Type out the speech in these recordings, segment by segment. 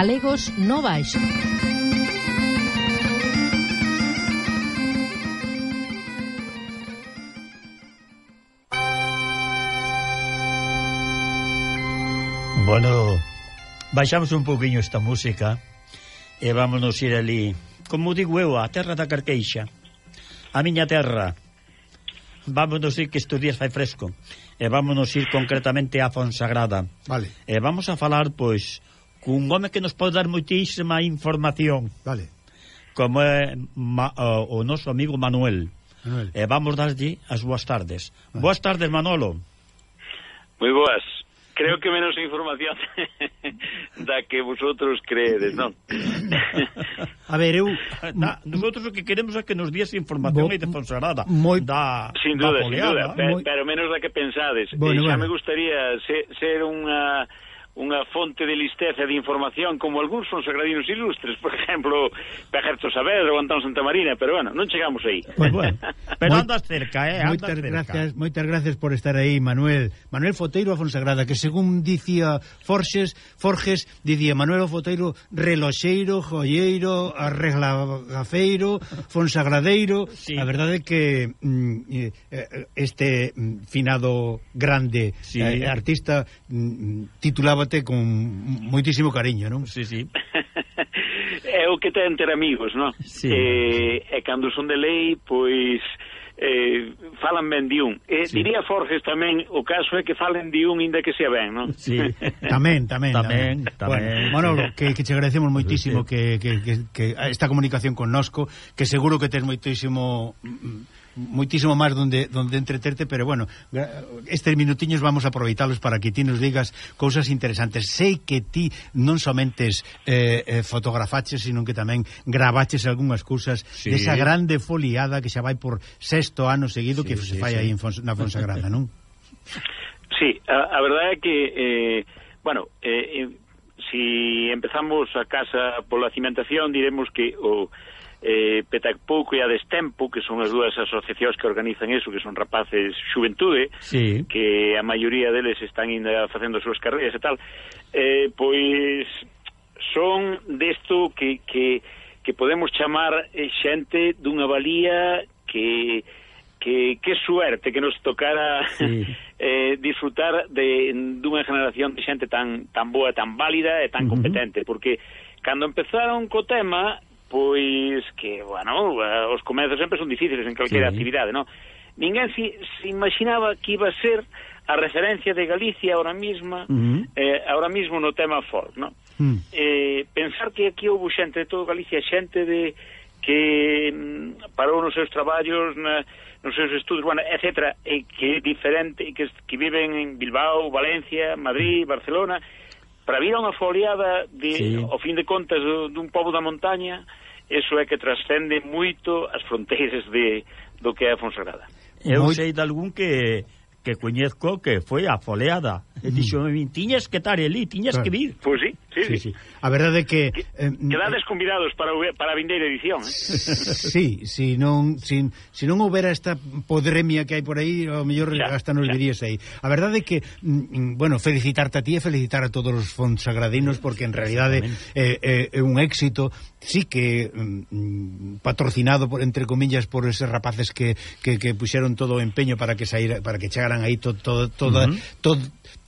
galegos no baixo. Bueno, baixamos un poquinho esta música e vámonos ir ali, como digo eu, a terra da Carqueixa, a miña terra. Vámonos ir que estes días fai fresco e vámonos ir concretamente a Fonsagrada. Vale. E vamos a falar, pois, cun home que nos pode dar moitísima información. Vale. Como é ma, o, o noso amigo Manuel. Manuel. E vamos darlle as boas tardes. Vale. Boas tardes, Manolo. Moi boas. Creo que menos información da que vosotros creedes, non? A ver, eu... Na, nosotros o que queremos é que nos días información Bo, e Fonsagrada. Moi... Da, sin duda, da poleada, sin duda. Pero, moi... pero menos da que pensades. Bueno, e xa bueno. me gustaría ser, ser unha unha fonte de listeza de información como algúns son sagradinos ilustres, por exemplo, Pejerto Saavedra ou Antón Santa Marina, pero bueno, non chegamos aí. Pues bueno, pero moi, andas cerca, eh, andas moitas cerca. Gracias, moitas gracias por estar aí, Manuel. Manuel Foteiro a Fonsagrada, que según dicía Forges, Forges dicía Manuel Foteiro reloxeiro, joieiro, arreglagafeiro, Fonsagradeiro. Sí. A verdade é que mm, eh, este mm, finado grande sí. eh, artista mm, titulaba parte con moitísimo cariño, non? Sí, sí. é o que ten ter amigos, non? Sí. Eh, e cando son de lei, pois eh, falan ben de un. Eh, sí. Diría Forges tamén, o caso é que falen de un inda que sea ben, non? Sí. tamén, tamén, tamén. tamén. tamén. Bueno, Manolo, que, que che agradecemos moitísimo que, que, que, que esta comunicación connosco, que seguro que tens moitísimo... Mm, moitísimo máis donde, donde entreterte, pero bueno, estes minutiños vamos a aproveitalos para que ti nos digas cousas interesantes. Sei que ti non somente eh, eh, fotografaches, sino que tamén gravaches algunhas cousas sí. desa grande foliada que xa vai por sexto ano seguido sí, que se sí, fai sí. aí en Fons, na Fonsagrada, non? Sí, a, a verdade é que, eh, bueno, eh, si empezamos a casa pola cimentación, diremos que o... Oh, eh, Petacpouco e a Destempo, que son as dúas asociacións que organizan iso, que son rapaces xuventude, sí. que a maioría deles están ainda facendo as súas carreiras e tal, eh, pois son desto que, que, que podemos chamar eh, xente dunha valía que que, que suerte que nos tocara sí. eh, disfrutar de, dunha generación de xente tan, tan boa, tan válida e tan uh -huh. competente, porque cando empezaron co tema pois que, bueno, eh, os comezos sempre son difíciles en calquera sí. actividade, non? Ninguén se, se imaginaba que iba a ser a referencia de Galicia ahora mesma, uh -huh. eh, ahora mesmo no tema folk, non? Uh -huh. Hmm. eh, pensar que aquí houve xente de todo Galicia, xente de que mm, parou nos seus traballos, na, nos seus estudos, bueno, etc., e que é diferente, que, que viven en Bilbao, Valencia, Madrid, Barcelona, para vir a unha foliada de, sí. ao fin de contas dun pobo da montaña, eso é que trascende moito as fronteiras de, do que é a Fonsagrada. Eu Moi... sei de algún que que coñezco que foi a foleada. E mm. dixo, tiñas que estar ali, tiñas claro. que vir. Pois pues sí, sí, sí, sí. sí. A verdade é que... que eh, mm, quedades convidados para, para a vindeira edición. Eh? Sí, si non, si, si non houbera esta podremia que hai por aí, o mellor xa, hasta nos dirías aí. A verdade é que, mm, mm, bueno, felicitarte a ti e felicitar a todos os fonsagradinos, porque en realidade é eh, eh, un éxito sí que mm, mm, patrocinado por entre comillas por esos rapaces que, que, que puxeron todo o empeño para que saíra, para que chegaran aí to, to, toda, uh -huh. to,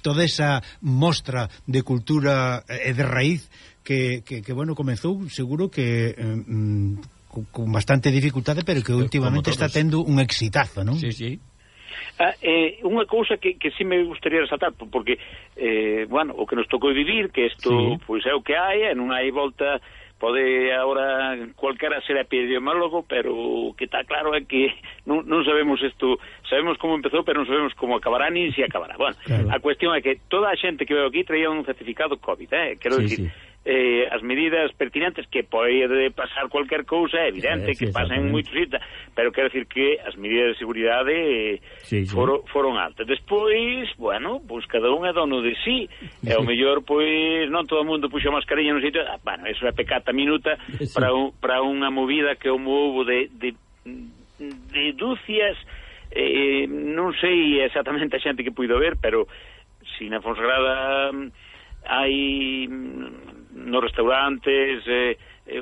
toda esa mostra de cultura e de raíz que, que, que bueno, comezou seguro que eh, mm, con bastante dificultade, pero que últimamente está tendo un exitazo, non? Sí, sí. Ah, eh, unha cousa que, que sí me gustaría resaltar porque, eh, bueno, o que nos tocou vivir que isto, sí. pois é o que hai e non hai volta pode agora cualquera ser epidemiólogo, pero o que está claro é que non, non sabemos isto, sabemos como empezou, pero non sabemos como acabará nin se acabará. Bueno, claro. a cuestión é que toda a xente que veo aquí traía un certificado COVID, eh? quero sí, dicir, sí eh, as medidas pertinentes que pode pasar cualquier cousa, é evidente eh, sí, sí, que pasan en moitos sitios, pero quero decir que as medidas de seguridade eh, sí, sí. Foro, foron altas. Despois, bueno, pois cada un é dono de sí, e o mellor pois non todo o mundo puxo mascarilla no sitio, ah, bueno, eso é pecata minuta sí. para un, para unha movida que houve de, de de dúcias eh, non sei exactamente a xente que puido ver, pero si na Fonsagrada mm, hai mm, nos restaurantes, eh, eh,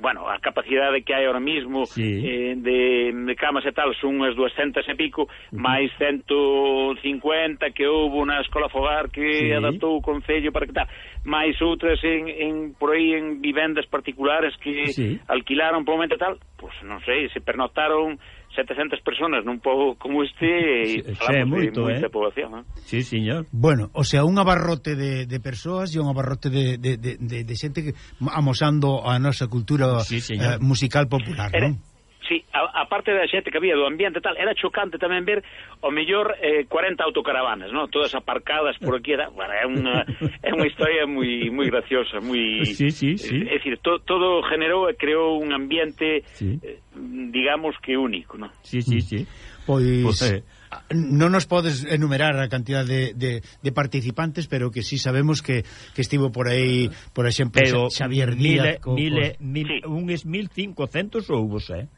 bueno, a capacidade que hai ahora mismo sí. eh, de, de camas e tal son unhas 200 e pico, uh -huh. máis 150 que houve na Escola Fogar que sí. adaptou o Concello para que tal, máis outras en, en, por aí en vivendas particulares que sí. alquilaron por momento tal, pois pues, non sei, se pernotaron... 700 personas nun pobo como este e falamos é moito, de moita eh? poboación. Eh? Sí, señor. Bueno, o sea, un abarrote de, de persoas e un abarrote de, de, de, de xente que, amosando a nosa cultura sí, señor. eh, musical popular, non? Sí, a, a parte da xente que había do ambiente tal, era chocante tamén ver o mellor eh, 40 autocaravanas, ¿no? todas aparcadas por aquí, era, bueno, é unha é unha historia moi moi graciosa, moi sí, sí, eh, sí. É, é dicir, to, todo generou e creou un ambiente sí. eh, digamos que único, ¿no? Sí, sí, mm. sí. Pois pues, eh, non nos podes enumerar a cantidad de, de, de participantes, pero que sí sabemos que, que estivo por aí, por exemplo, pero Xavier Díaz... Mile, co, mil, sí. un es 1500 ou vos, eh?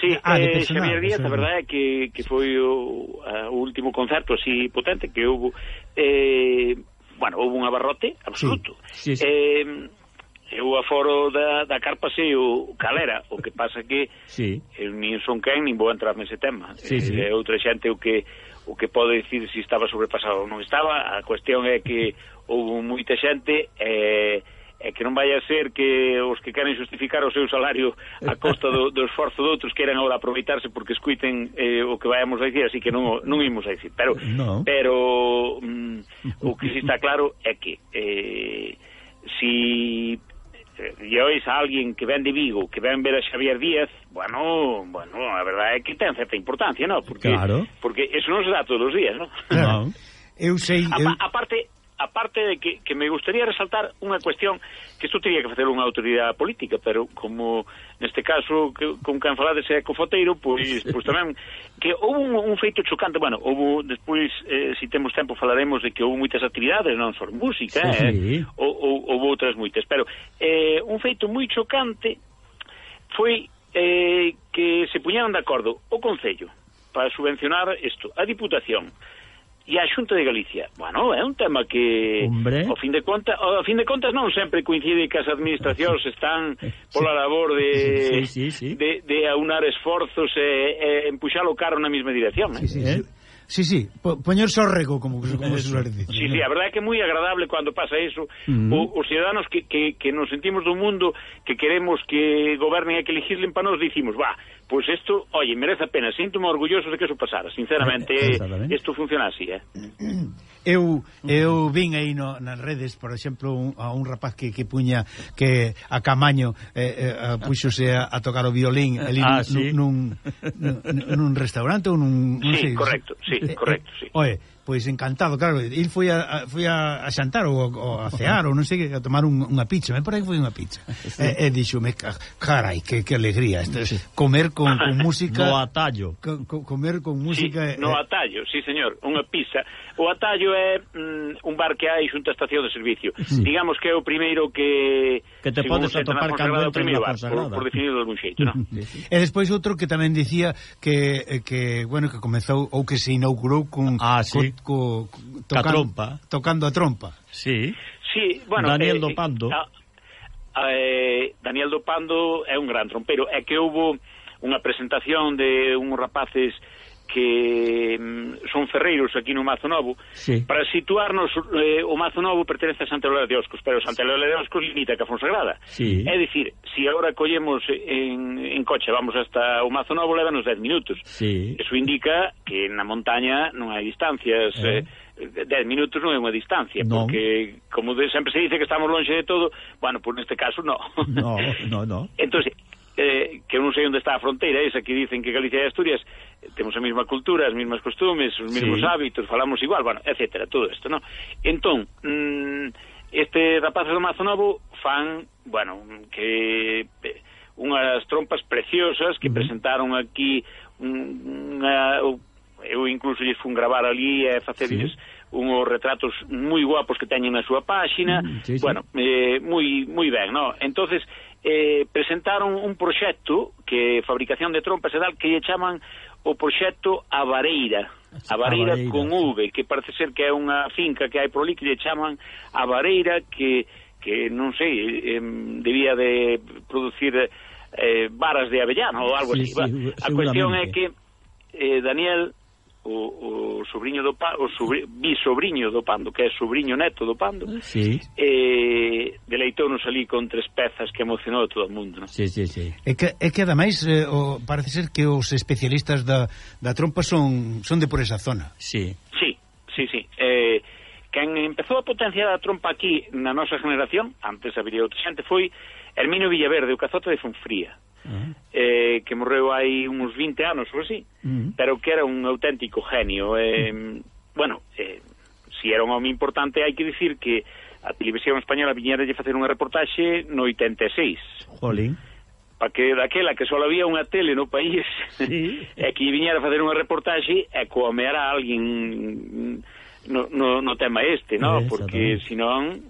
Sí, ah, eh, Xavier Díaz, a verdade é que, que foi o, a, o último concerto así potente que houve eh, bueno, houve un abarrote absoluto sí, sí, sí. Eh, eu aforo da, da carpa sei o calera, o que pasa que sí. eu nin son quen, nin vou entrar nese tema sí, eh, sí. Eh, outra xente o que o que pode dicir se si estaba sobrepasado ou non estaba a cuestión é que houve moita xente eh, é que non vai a ser que os que queren justificar o seu salario a costa do, do esforzo de outros queiran agora aproveitarse porque escuiten eh, o que vayamos a dicir, así que non, non imos a dicir. Pero, no. pero mm, o que si está claro é que eh, si e ois a alguén que ven de Vigo, que ven ver a Xavier Díaz, bueno, bueno, a verdade é que ten certa importancia, ¿no? Porque, claro. porque eso non se dá todos os días, ¿no? Claro. Eu sei... A, eu... a parte, aparte de que, que me gustaría resaltar unha cuestión que isto teria que facer unha autoridade política, pero como neste caso que, con quen falades é Cofoteiro, pois, pois tamén que houve un, un feito chocante, bueno, houve despois, eh, se si temos tempo falaremos de que houve moitas actividades, non só música, sí, eh, sí. Ou, ou, houve outras moitas, pero eh, un feito moi chocante foi eh, que se puñeron de acordo o Concello para subvencionar isto, a Diputación, e a Xunta de Galicia. Bueno, é un tema que Hombre. ao fin de conta, ao fin de contas non sempre coincide que as administracións están pola labor de sí, sí, sí. de de aunar esforzos e, e empuxar o carro na mesma dirección, sí, eh? Sí, sí. Eh? Sí, sí, po poñerse ao rego, como, como se suele dicir. Sí, sí, a verdade é que é moi agradable cando pasa iso. Mm. O, os ciudadanos que, que, que nos sentimos do mundo, que queremos que gobernen e que legislen para nos, dicimos, va, pois pues isto, oye, merece a pena, sinto-me orgulloso de que eso pasara, sinceramente, eh, eh, isto funciona así, eh? eu eu vin aí no, nas redes, por exemplo, un, a un rapaz que, que puña que a Camaño eh, eh, puxose a, a tocar o violín ah, ali ah, nun, sí. nun, nun, nun restaurante ou nun, nun Sí, sei, correcto, sí, eh, eh, correcto, sí. Oe, pois pues encantado, claro, il foi a, a foi a, a xantar ou, ou a cear ou non sei, a tomar un, unha pizza, me parece que foi unha pizza. Sí. E, e dixome, carai, que, que alegría, esto, sí. comer con, con música... No atallo. Co, co, comer con música... Sí, eh, no atallo, sí, señor, unha pizza O atallo é mm, un bar que hai xunta a estación de servicio. Sí. Digamos que é o primeiro que... Que te podes atopar cando entras na consagrada. Por, por definirlo de algún xeito, non? E despois outro que tamén dicía que, eh, que bueno, que comezou ou que se inaugurou con... Ah, sí. Co, co, tocan, trompa. Tocando a trompa. Sí. Sí, bueno... Daniel eh, Dopando. Eh, a, eh, Daniel Dopando é un gran trompero. É que houve unha presentación de uns rapaces que mm, son ferreiros aquí no Mazo Novo sí. para situarnos eh, o Mazo Novo pertenece a Santa Lola de Oscos pero Santa Lola de Oscos limita a Fonsagrada sí. é dicir, si agora collemos en, en coche vamos hasta o Mazo Novo levanos 10 minutos sí. eso indica que na montaña non hai distancias eh. Eh, 10 minutos non é unha distancia, non. porque como de, sempre se dice que estamos lonxe de todo, bueno, por pues neste caso no. No, no, no. Entón, eh, que non sei onde está a fronteira, esa que dicen que Galicia e Asturias, temos a mesma cultura, as mesmas costumes, os mesmos sí. hábitos, falamos igual, bueno, etcétera, todo isto, non? Entón, mm, este rapaces do Mazo Novo fan, bueno, que unhas trompas preciosas que uh -huh. presentaron aquí unha, eu incluso lles fun gravar ali e facerlles sí. unhos retratos moi guapos que teñen na súa páxina. Mm, sí, sí. Bueno, eh, moi moi ben, no. Entonces, eh, presentaron un proxecto que fabricación de trompas e tal que lle chaman o proxecto Avareira. Avareira, Vareira con V, que parece ser que é unha finca que hai por ali que lle chaman Avareira que que non sei, eh, debía de producir eh, varas de avellano ou algo sí, así. Sí, a cuestión é que eh, Daniel o, o sobrinho do pa, o sobri, bisobrinho do Pando, que é sobrinho neto do Pando, sí. Eh, deleitounos ali con tres pezas que emocionou a todo o mundo. Non? Sí, sí, sí. É que, é que ademais, eh, o, parece ser que os especialistas da, da trompa son, son de por esa zona. Sí, sí, sí. sí. Eh, quen empezou a potenciar a trompa aquí na nosa generación, antes habería outra xente, foi Herminio Villaverde, o cazote de Fonfría. -huh. eh, que morreu hai uns 20 anos ou así, uh -huh. pero que era un auténtico genio. Eh, uh -huh. Bueno, eh, si era un home importante, hai que dicir que a televisión española viñera de facer unha reportaxe no 86. Jolín pa que daquela que só había unha tele no país sí. e que viñera a facer unha reportaxe e era alguén no, no, no tema este, no? Eh, porque senón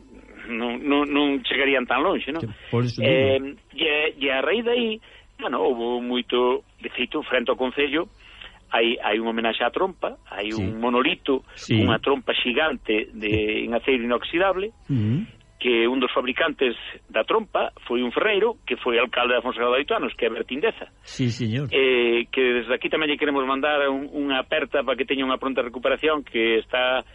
non, non, non chegarían tan longe, non? Por iso eh, e, e a raíz daí, bueno, houve moito, de feito, frente ao Concello, hai, hai un homenaxe á trompa, hai sí. un monolito, sí. unha trompa xigante de, en aceiro inoxidable, uh -huh. que un dos fabricantes da trompa foi un ferreiro, que foi alcalde de Fonseca de Anos, que é Bertindeza. Sí, señor. Eh, que desde aquí tamén lle queremos mandar un, unha aperta para que teña unha pronta recuperación, que está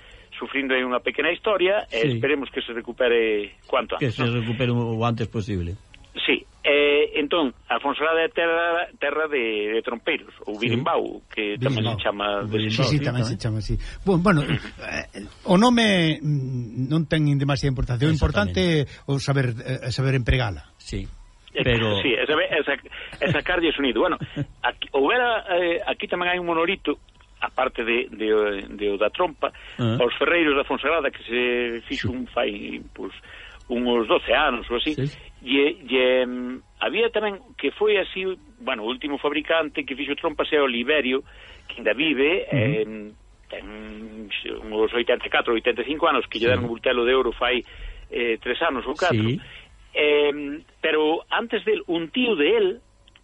sufrindo aí unha pequena historia sí. e esperemos que se recupere cuanto antes. Que se recupere o antes posible. Sí, eh, entón, a Fonsalada é terra, terra de, de trompeiros, ou Birimbau, que tamén Birimbau. se chama... De sí, sí, tamén se chama así. Bon, bueno, eh, o nome mm, non ten demasiada importancia, o importante é saber, eh, saber empregala. Sí. Pero... Sí, e sacarlle sonido. Bueno, aquí, houbera, eh, aquí tamén hai un monolito a parte de, de, de o da trompa, ah. aos ferreiros da Fonsagrada que se fixo un fai pues, uns 12 anos ou así, sí. e, e um, mm, había tamén que foi así, bueno, o último fabricante que fixo trompas é o Liberio, que ainda vive, uh -huh. eh, ten uns 84, 85 anos que lle sí. dan un bultelo de ouro fai eh, tres anos ou catro. Sí. Eh, pero antes del un tío de él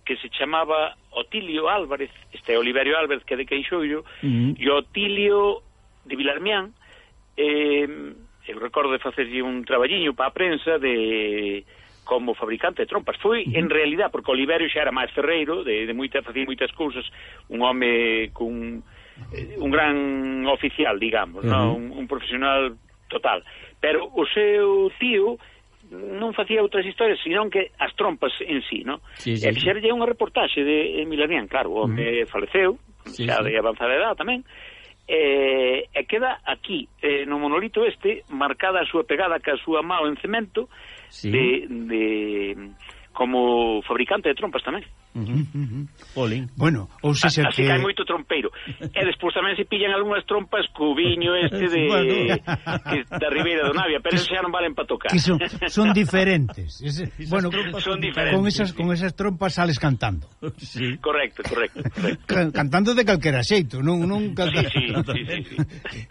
que se chamaba Otilio Álvarez, este Oliverio Álvarez que é de Queixoiro, uh -huh. e Otilio de Vilarmián, eh, eu recordo de facerlle un traballiño para a prensa de como fabricante de trompas. Foi, uh -huh. en realidad, porque Oliverio xa era máis ferreiro, de, de moita, facía moitas cousas, un home cun eh, un gran oficial, digamos, uh -huh. non? Un, un profesional total. Pero o seu tío non facía outras historias, senón que as trompas en sí, no? Sí, sí, e fixerlle sí. unha reportaxe de Emilian, claro, o home uh -huh. faleceu, sí, xa sí. de avanzada edad tamén, e, e queda aquí, eh, no monolito este, marcada a súa pegada ca súa mao en cemento, sí. de, de como fabricante de trompas tamén. Uh -huh, uh. Bueno, ou se ah, se que... hai moito trompeiro. e despois tamén se pillan algunhas trompas co viño este de bueno. que, da Ribeira do Navia, pero esas xa non valen para tocar. Que son, son diferentes. Es, bueno, son diferentes. Con esas, sí. con esas trompas sales cantando. Sí. Correcto, correcto. correcto. Cantando de calquera xeito, non, non canta... sí, sí, sí, sí, sí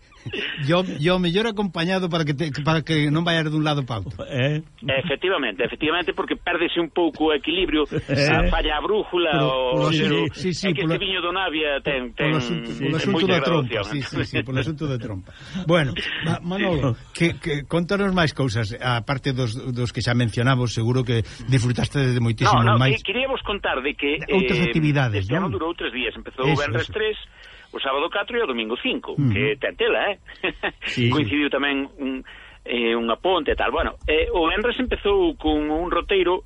yo, yo mellor acompañado para que te, para que non vayas dun lado pa outro. Eh? Efectivamente, efectivamente porque perdese un pouco o equilibrio, eh? a falla a brújula polo, o sí, sí, sí, é que polo, este viño do Navia ten ten polo asunto, sí, polo asunto da trompa, sí, sí, sí, polo asunto da trompa. Bueno, Manolo, que, que contanos máis cousas, a parte dos, dos que xa mencionamos, seguro que disfrutaste de moitísimo no, no, máis. No, queríamos contar de que outras eh, actividades, non? Este ano durou tres días, empezou o Benres 3 o sábado 4 e o domingo 5, mm. que ten tela, eh? Sí. Coincidiu tamén un, eh, unha ponte e tal. Bueno, eh, o Benres empezou con un roteiro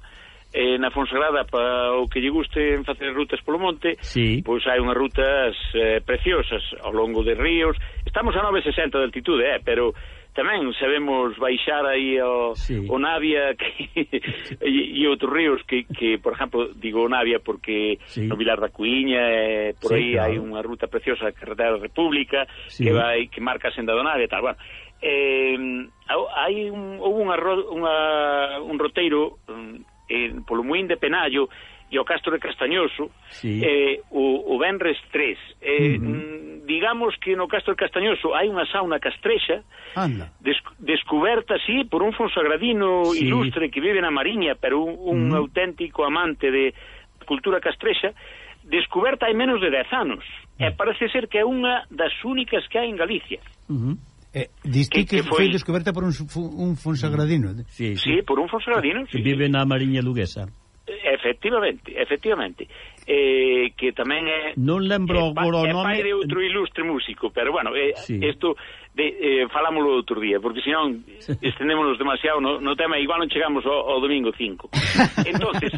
eh, na Fonsagrada para o que lle guste en facer rutas polo monte, sí. pois hai unhas rutas eh, preciosas ao longo de ríos. Estamos a 960 de altitude, eh, pero tamén sabemos baixar aí o, sí. o Navia que, e, e outros ríos que, que, por exemplo, digo Navia porque sí. no Vilar da Cuiña eh, por sí, aí claro. hai unha ruta preciosa a carretera da República sí. que vai que marca a senda do Navia tal, bueno. Eh, hai un, houve unha, unha, un roteiro eh, polo Moín de Penallo e o Castro de Castañoso sí. eh, o, o Benres 3. Eh, uh -huh. Digamos que no Castro de Castañoso hai unha sauna castrexa Anda. Des, descoberta, así por un fonsagradino sí. ilustre que vive na Mariña, pero un, un uh -huh. auténtico amante de cultura castrexa, descoberta hai menos de 10 anos. Uh -huh. E parece ser que é unha das únicas que hai en Galicia. Uh -huh. Eh, diste que, que, que foi... foi descoberta por un, un fonsagradino. Sí, sí. sí, por un fonsagradino. Sí. Vive na Mariña Luguesa. Efectivamente, efectivamente. Eh, que tamén é Non lembro é, agora o nome. É pai de outro ilustre músico, pero bueno, eh, sí. de, eh, falámoslo outro día, porque senón estendémonos demasiado no, no tema, igual non chegamos ao, ao domingo 5. entonces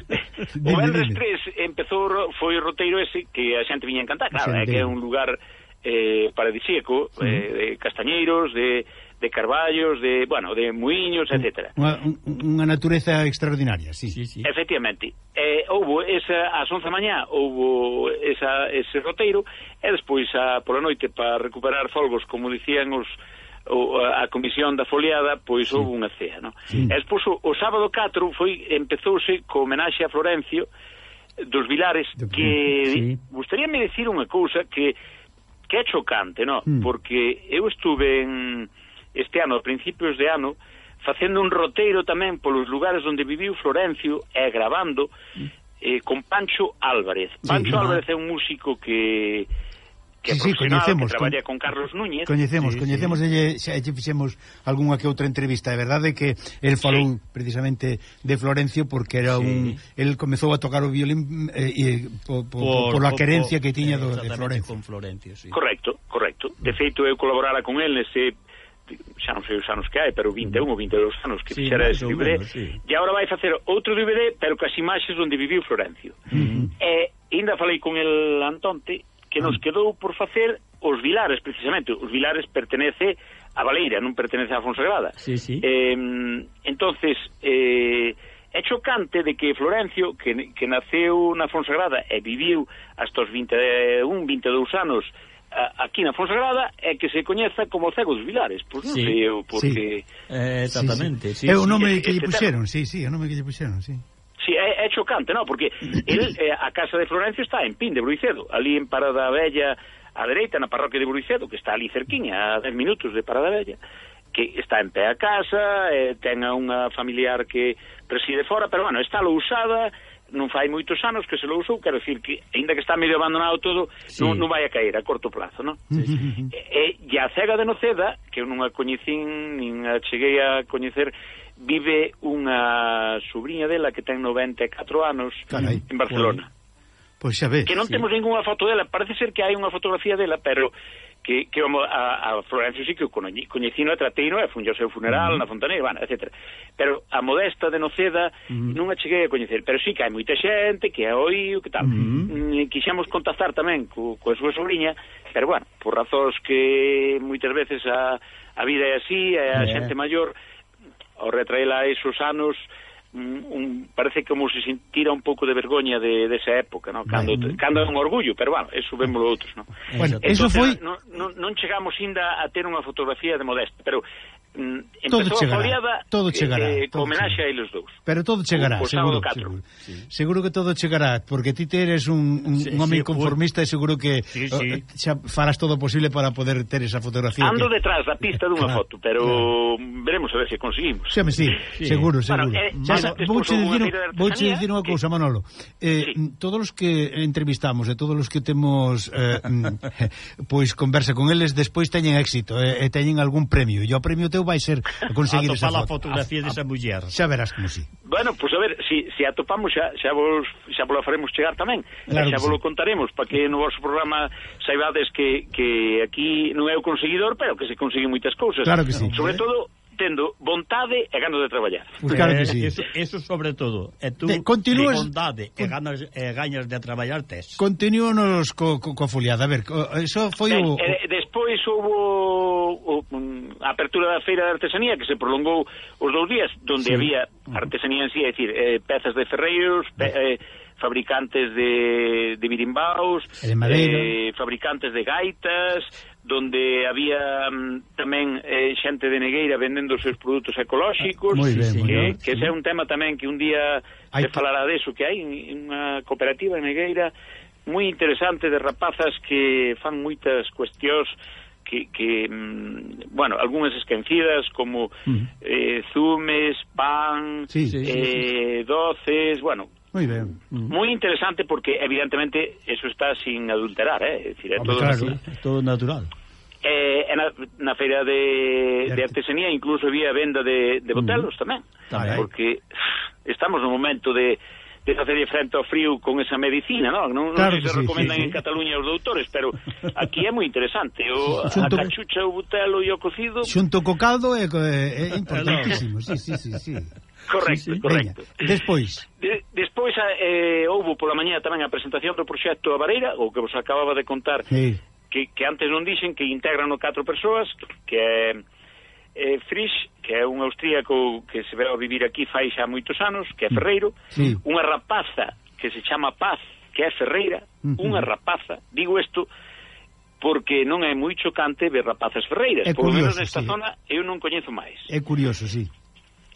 o Vendres 3 empezou, foi o roteiro ese que a xente viña a encantar, claro, é eh, que é un lugar eh, paradisíaco, sí. eh, de castañeiros, de de carballos, de, bueno, de muiños, etc. Unha, unha natureza extraordinaria, sí. sí, sí. Efectivamente. Eh, houbo esa, ás 11 da mañá, houbo esa, ese roteiro, e despois a, pola noite, para recuperar folgos, como dicían os o, a comisión da foliada, pois sí. houve unha cea, non? Sí. E despois, o, o sábado 4 foi, empezouse co homenaxe a Florencio, dos Vilares de... que sí. gustaríame decir unha cousa que que é chocante, no? Mm. Porque eu estuve en este ano, a principios de ano, facendo un roteiro tamén polos lugares onde viviu Florencio e gravando mm. eh, con Pancho Álvarez. Pancho sí, Álvarez é un músico que que sí, sí, coñecemos, que traballa con, con Carlos Núñez. Coñecemos, sí, coñecemos sí. Xa lle fixemos algunha que outra entrevista, é verdade que el falou sí. precisamente de Florencio porque era sí. un el comezou a tocar o violín eh, eh, po, po, por, por, por a querencia por, que tiña eh, do, de Florencio. Con Florencio sí. Correcto, correcto. De feito eu colaborara con el nese xa non sei os anos que hai, pero 21 ou 22 anos que sí, fixera ese DVD, menos, sí. e agora vai facer outro DVD, pero cas imaxes onde viviu Florencio. Uh -huh. E ainda falei con el Antonte que nos mm. quedou por facer os vilares, precisamente. Os vilares pertenece a Valeira, non pertenece a Fonsagrada. Sí, sí. Eh, entonces, eh, é chocante de que Florencio, que, que naceu na Fonsagrada e viviu hasta os 21, 22 anos aquí na Fonsagrada é que se coñeza como Cego dos Vilares, pois non sí, sei eu porque sí. eh, exactamente, sí, sí. é o nome que lle puxeron, sí, sí, é o nome que lle puxeron, sí. Sí, é, é chocante, non? Porque el, eh, a casa de Florencio está en Pin de Bruicedo, ali en Parada Bella, a dereita na parroquia de Bruicedo, que está ali cerquiña, a 10 minutos de Parada Bella, que está en pé a casa, eh, ten a unha familiar que preside fora, pero, bueno, está lousada, usada non fai moitos anos que se lo usou, quero decir que aínda que está medio abandonado todo, sí. non, non vai a caer a corto plazo, non? Sí, sí. E, e a cega de Noceda, que eu non a coñecín, nin a cheguei a coñecer, vive unha sobrinha dela que ten 94 anos Carai, en Barcelona. Pois, pois xa ves. Que non sí. temos ningunha foto dela, parece ser que hai unha fotografía dela, pero que, que vamos a, a Florencio sí que o coñi, coñecino e trateino e funge ao seu funeral uh -huh. na Fontaneira, bueno, etc. Pero a Modesta de Noceda uh -huh. non a cheguei a coñecer, pero sí que hai moita xente que a oíu, que tal. Uh -huh. Mm, quixemos contactar tamén co, coa súa sobrinha, pero bueno, por razóns que moitas veces a, a vida é así, a, a xente maior, ao retraela esos anos, un, parece como se sentira un pouco de vergoña de desa de época, no? cando, ben. cando é un orgullo, pero bueno, eso vémoslo outros. No? Bueno, Entonces, eso foi... non, non, non chegamos ainda a ter unha fotografía de Modesto, pero mm, todo chegará, foliada, todo eh, chegará, eh, todo homenaxe chegará. a eles dous. Pero todo chegará, o, seguro, seguro, sí. seguro que todo chegará, porque ti te eres un, un, sí, un home sí, conformista e seguro que sí, eh, sí. xa farás todo posible para poder ter esa fotografía. Ando que... detrás da pista dunha claro, foto, pero claro. veremos a ver se conseguimos. Sí, sí, sí. seguro, seguro. Bueno, eh, Mano, vouche dicir, vouche dicir unha cousa, Manolo. Eh, sí. Mm, todos os que entrevistamos e todos os que temos eh, mm, pois conversa con eles despois teñen éxito eh, e eh, teñen algún premio. E o premio teu vai ser conseguir a esa foto. fotografía desa muller. Xa verás como si. Bueno, pois pues a ver, si, si a xa, xa, vos, xa vos faremos chegar tamén. Claro xa vos sí. lo contaremos para que no vosso programa saibades que, que aquí non é o conseguidor, pero que se consiguen moitas cousas. Claro que sí. Sobre todo, tendo vontade e ganas de traballar. Pues claro que sí. Eh, eso, eso sobre todo. E tú, Te, continúas... vontade e ganas, e ganas de traballar tes. Continúanos co, co, co foliada. A ver, co, eso foi ben, o... E, de, Despois houve o, mm, a apertura da Feira de Artesanía, que se prolongou os dous días, donde sí. había artesanía en sí, é dicir, eh, pezas de ferreiros, pe, eh, fabricantes de, de birimbaos, eh, fabricantes de gaitas, donde había mm, tamén eh, xente de Negueira vendendo os seus produtos ecolóxicos, ah, ben, eh, que, ben, que, ese é un tema tamén que un día hai se falará deso, que hai unha cooperativa en Negueira moi interesante de rapazas que fan moitas cuestións que, que mm, bueno, algunhas esquecidas como mm. eh, zumes, pan, sí, sí, eh, sí, sí. doces, bueno, Muy ben. Mm. Moi interesante porque evidentemente eso está sin adulterar, eh, é dicir, é todo, claro, así. todo natural. Eh, na, na feira de, de, de artesanía incluso había venda de, de botelos mm. tamén, porque estamos no momento de de facerlle frente ao frío con esa medicina, non? Non, claro non se sí, recomendan sí, sí. en Cataluña os doutores, pero aquí é moi interesante. O, xunto, a cachucha, o butelo e o cocido... Xunto co caldo é, é importantísimo, sí, sí, sí, sí. Correcto, sí, sí. correcto. Veña, despois? De, despois eh, houve pola mañá tamén a presentación do proxecto a Vareira, o que vos acababa de contar, sí. que, que antes non dixen que integran o catro persoas, que... Eh, eh, Frisch, que é un austríaco que se veu a vivir aquí fai xa moitos anos, que é mm. ferreiro, sí. unha rapaza que se chama Paz, que é ferreira, mm. unha rapaza, digo isto porque non é moi chocante ver rapazas ferreiras, é por lo menos nesta sí. zona eu non coñezo máis. É curioso, sí.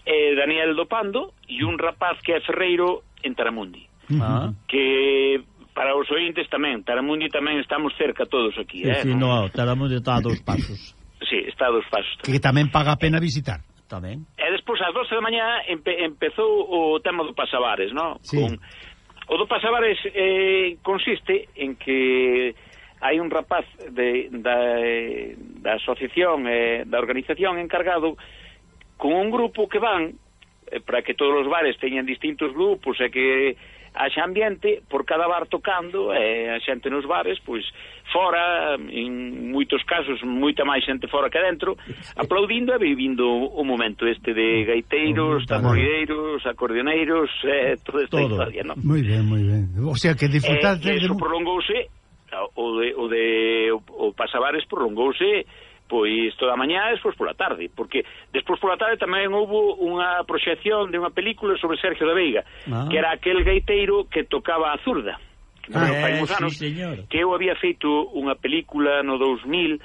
Eh, Daniel Dopando e un rapaz que é ferreiro en Taramundi. Uh -huh. Que para os ointes tamén, Taramundi tamén estamos cerca todos aquí, sí, eh? Sí, no, Taramundi está a dous pasos. Sí, está a dos pasos. Tamén. Que tamén paga a pena visitar. Tamén. E despois, ás 12 da mañá, empe, empezou o tema do Pasavares, non? Sí. Con, o do Pasavares eh, consiste en que hai un rapaz de, da, da asociación, eh, da organización encargado con un grupo que van Eh, para que todos os bares teñan distintos grupos e que haxa ambiente por cada bar tocando e a xente nos bares, pois fora, en moitos casos moita máis xente fora que dentro aplaudindo e vivindo o momento este de gaiteiros, tamborideiros acordeoneiros, eh, toda esta Todo. historia no? moi ben, moi ben o sea que disfrutar eh, de... prolongouse o de, o de o, o pasabares prolongouse pois toda a mañá e despois pola tarde, porque despois pola tarde tamén houve unha proxección de unha película sobre Sergio da Veiga, ah. que era aquel gaiteiro que tocaba a zurda. Ah, eh, sí, señor. que eu había feito unha película no 2000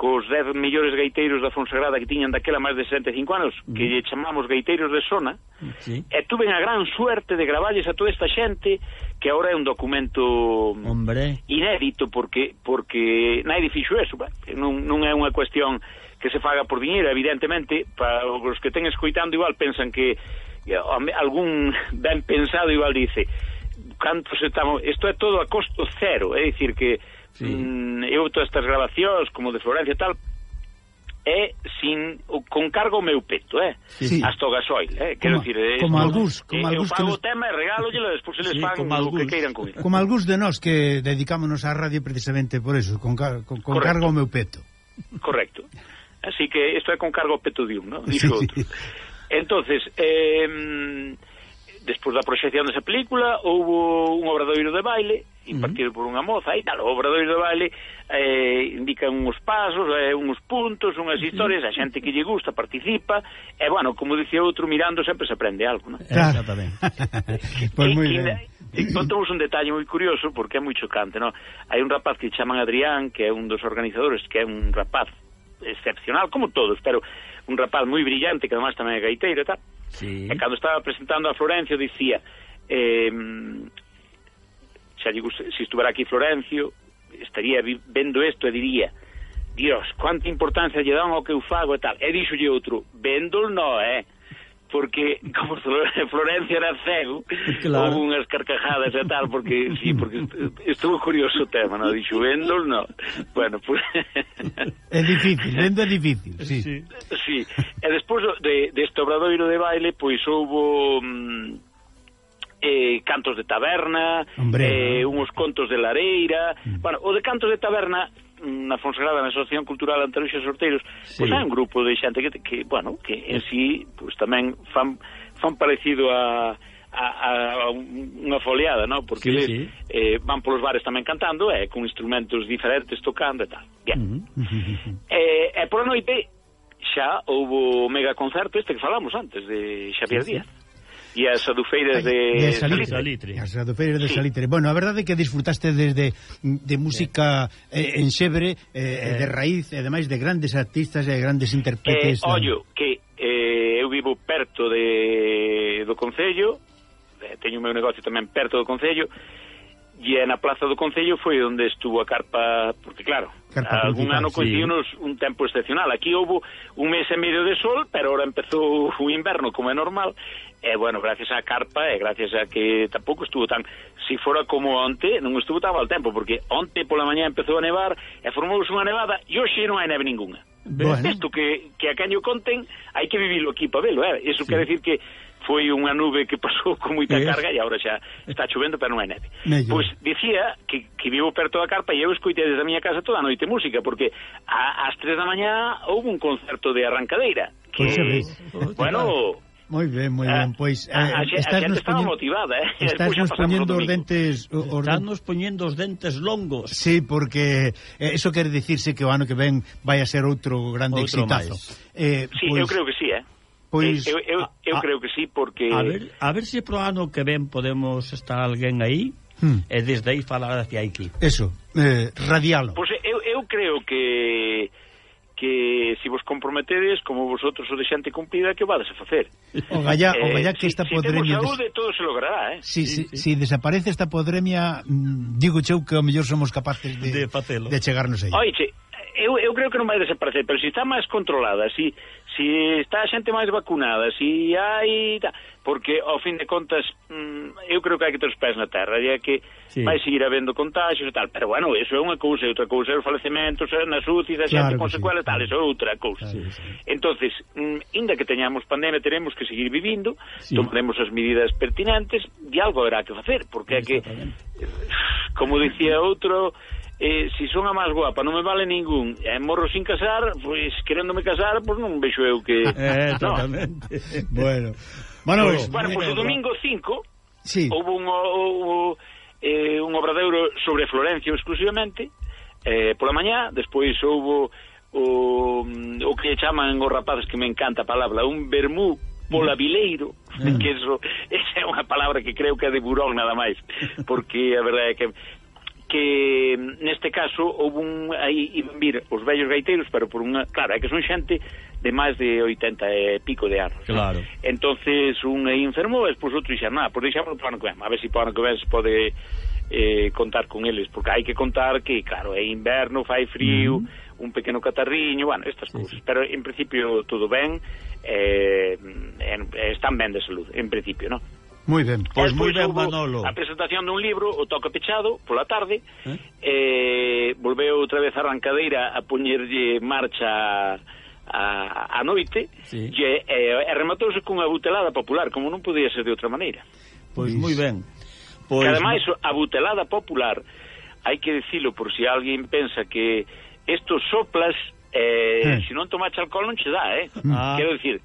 cos 10 mellores gaiteiros da Fonsagrada que tiñan daquela máis de 65 anos, mm. que lle chamamos gaiteiros de zona, sí. e tuve a gran suerte de gravalles a toda esta xente que agora é un documento Hombre. inédito porque porque nadie fixo eso, non, non é unha cuestión que se faga por diñeiro, evidentemente, para os que ten escoitando igual pensan que algún ben pensado igual dice, canto se estamos, isto é todo a costo cero, é dicir que Sí. Mm, eu todas estas grabacións, como de Florencia e tal, é sin con cargo meu peto, eh? Sí. Hasta o gasoil, eh? Quero como, dicir, eh, como no, algúns, como eh, algúns que nos... o tema e regálollelo, despois eles sí, fan o que queiran con Como algúns de nós que dedicámonos á radio precisamente por eso, con, con, con Correcto. cargo ao meu peto. Correcto. Así que isto é con cargo ao peto de un, ¿no? Dixo sí, outro. Sí. Entonces, eh despois da proxección desa película houbo un obradoiro de baile impartido uh -huh. por unha moza e tal, o obradoiro de baile eh, indican uns pasos, eh, uns puntos, unhas historias, a xente que lle gusta participa, e bueno, como dicía outro, mirando sempre se aprende algo, non? Claro, tamén. pois moi ben. Encontramos un detalle moi curioso porque é moi chocante, non? Hai un rapaz que chaman Adrián, que é un dos organizadores, que é un rapaz excepcional, como todos, pero un rapaz moi brillante, que además tamén é gaiteiro e tal, Sí. E cando estaba presentando a Florencio dicía eh, xa digo, se, se estuvera aquí Florencio estaría vendo isto e diría Dios, cuánta importancia lle dan ao que eu fago e tal. E díxolle outro, vendol no, eh? porque como Florencia era cego, claro. houve unhas carcajadas e tal, porque sí, porque estuvo curioso o tema, no Dixo, vendo, no. Bueno, pues... é difícil, vendo é difícil, sí. Sí, sí. e despois de, deste de obradoiro de baile, pois houve... mm, eh, cantos de taberna, Hombre, eh, ah. no. uns contos de lareira... Mm. Bueno, o de cantos de taberna na Fonsagrada, na Asociación Cultural Antaruxa Sorteiros, pois sí. pois hai un grupo de xente que, que bueno, que en sí pois tamén fan, fan parecido a a, a unha foliada, non? Porque sí, sí. Eh, van polos bares tamén cantando, eh, con instrumentos diferentes tocando e tal. Bien. Uh -huh. eh, e eh, por a noite xa houve o mega concerto este que falamos antes de Xavier sí, Díaz. Sí e as adufeiras de, de Salitre. Salitre. As adufeiras de sí. Salitre. Bueno, a verdade é que disfrutaste desde de música eh, en xebre, eh, eh, de eh. raíz, e ademais de grandes artistas e grandes intérpretes. Eh, ollo, que eh, eu vivo perto de, do Concello, eh, teño o meu negocio tamén perto do Concello, E na Plaza do Concello foi onde estuvo a carpa, porque claro, carpa algún ano coincidiu un tempo excepcional. Aquí houve un mes e medio de sol, pero ahora empezou o inverno, como é normal, e bueno, gracias á carpa e gracias a que tampouco estuvo tan... Si fora como onte, non estuvo tan mal tempo, porque onte pola mañá empezou a nevar e formouse unha nevada e hoxe non hai neve ninguna. Bueno. isto que, que a caño conten, hai que vivilo aquí para velo, eh? Eso sí. quer decir que foi unha nube que pasou con moita eh. carga e agora xa está chovendo, pero non hai neve. Mello. Pois dicía que, que vivo perto da carpa e eu escoitei desde a miña casa toda a noite música, porque a, ás tres da mañá houve un concerto de arrancadeira. Que, pois, pues, pois bueno... Moi ben, moi ben, pois eh, a, a, estás nos poñendo motivada, eh. Estás nos poñendo os dentes os Estás nos poñendo os dentes longos. Sí, porque eh, eso quere dicirse que o ano que ven vai a ser outro grande outro exitazo. Máis. Eh, sí, pois, eu creo que sí, eh. Pois eh, eu, eu, eu a, creo que sí porque A ver, a ver se pro ano que ven podemos estar alguén aí hmm. e desde aí falar hacia aquí. Eso, eh, radialo. Pois eh, eu, eu creo que que se si vos comprometedes, como vosotros o de xente cumplida, que vades a facer. O gallá, eh, o gallá que esta si, podremia... Si saúde, todo se logrará, eh? Si, sí, si, sí. si desaparece esta podremia, mm, digo cheu que o mellor somos capaces de, de, facelo. de chegarnos aí. Oiche, eu, eu creo que non vai desaparecer, pero se está máis controlada, se, si está a xente máis vacunada, se hai... Ta, porque, ao fin de contas, mm, eu creo que hai que ter os pés na terra, e é que sí. vai seguir habendo contagios e tal, pero, bueno, eso é unha cousa, e outra cousa é os falecementos nas UCI, da xente claro con secuelas sí. tal, eso é outra cousa. Claro, sí. entonces mm, inda que teñamos pandemia, teremos que seguir vivindo, sí. tomaremos as medidas pertinentes, e algo haberá que facer, porque é que, como dicía outro eh, si son a máis guapa, non me vale ningún, e eh, morro sin casar, pois queréndome casar, pois non vexo eu que... Eh, totalmente. bueno. Bueno, pois, bueno, pois o domingo 5 sí. houve un, houve, eh, un obradeiro sobre Florencio exclusivamente, eh, pola mañá, despois houve o, o que chaman os rapaces que me encanta a palabra, un vermú polabileiro, mm. que eso, esa é unha palabra que creo que é de burón nada máis, porque a verdade é que que mm, neste caso houve un aí iban vir os vellos gaiteiros, pero por unha, claro, é que son xente de máis de 80 e pico de anos. Claro. Né? Entonces un aí enfermou, e despois outro dixeron, ah, "Nada, pois deixámoslo para o ano que ven, a ver se si para o ano que ven se pode eh, contar con eles, porque hai que contar que, claro, é inverno, fai frío, un pequeno catarriño, bueno, estas sí, cousas, sí. pero en principio todo ben, eh, en, están ben de salud, en principio, non? Moi ben, pois moi ben Manolo. A presentación dun libro, o toque pechado, pola tarde, eh? eh volveu outra vez a arrancadeira a poñerlle marcha a, a noite, sí. e, e, e rematouse cunha butelada popular, como non podía ser de outra maneira. Pois moi ben. Pois... Que ademais, a butelada popular, hai que dicilo por si alguén pensa que estos soplas, eh, eh. se si non tomache alcohol non che dá, eh? Ah. Quero dicir,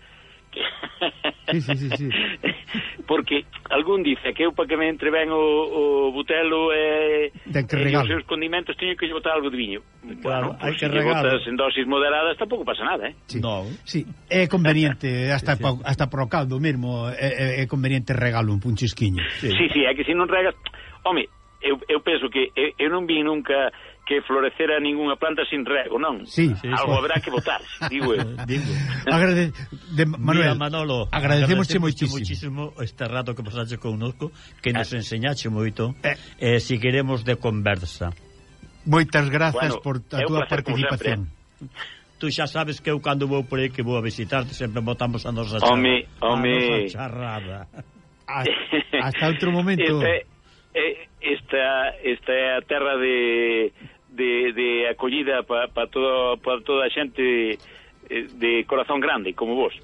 Sí, sí, sí, sí. Porque algún dice que eu para que me entre ben o, o butelo e, Ten que e os seus condimentos teño que botar algo de viño. Claro, bueno, pues, hai que si regalo. en dosis moderadas tampouco pasa nada, eh? Sí. No. sí. É conveniente, hasta, sí, sí. Pa, hasta pro caldo mesmo, é, é conveniente regalo un punchisquiño. Sí, sí, sí é que se non regas... Home, eu, eu penso que eu, eu non vi nunca que florecera ningunha planta sin rego, non? Sí, sí, Algo sí. habrá que votar, digo eu. Agrade... De... Manuel, Mira, Manolo, agradecemos moitísimo. moitísimo este rato que pasaste connosco, que nos ah. enseñaste moito, eh, eh si queremos de conversa. Moitas grazas bueno, por a túa placer, participación. Eh. Tú xa sabes que eu cando vou por aí que vou a visitarte sempre botamos a nosa charra, home, home. A nosa charrada. Hasta, hasta outro momento. Este, esta, esta é a terra de de, de acollida para pa todo, pa toda a xente de, de corazón grande, como vos.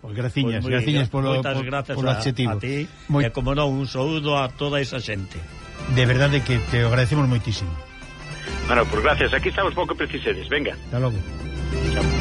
Pois graciñas, pois graciñas polo, polo, grazas polo adxetivo. A, a ti, Moi... e como non, un saúdo a toda esa xente. De verdade que te agradecemos moitísimo. Bueno, pues gracias. Aquí estamos pouco precisedes. Venga. Hasta logo. Chao.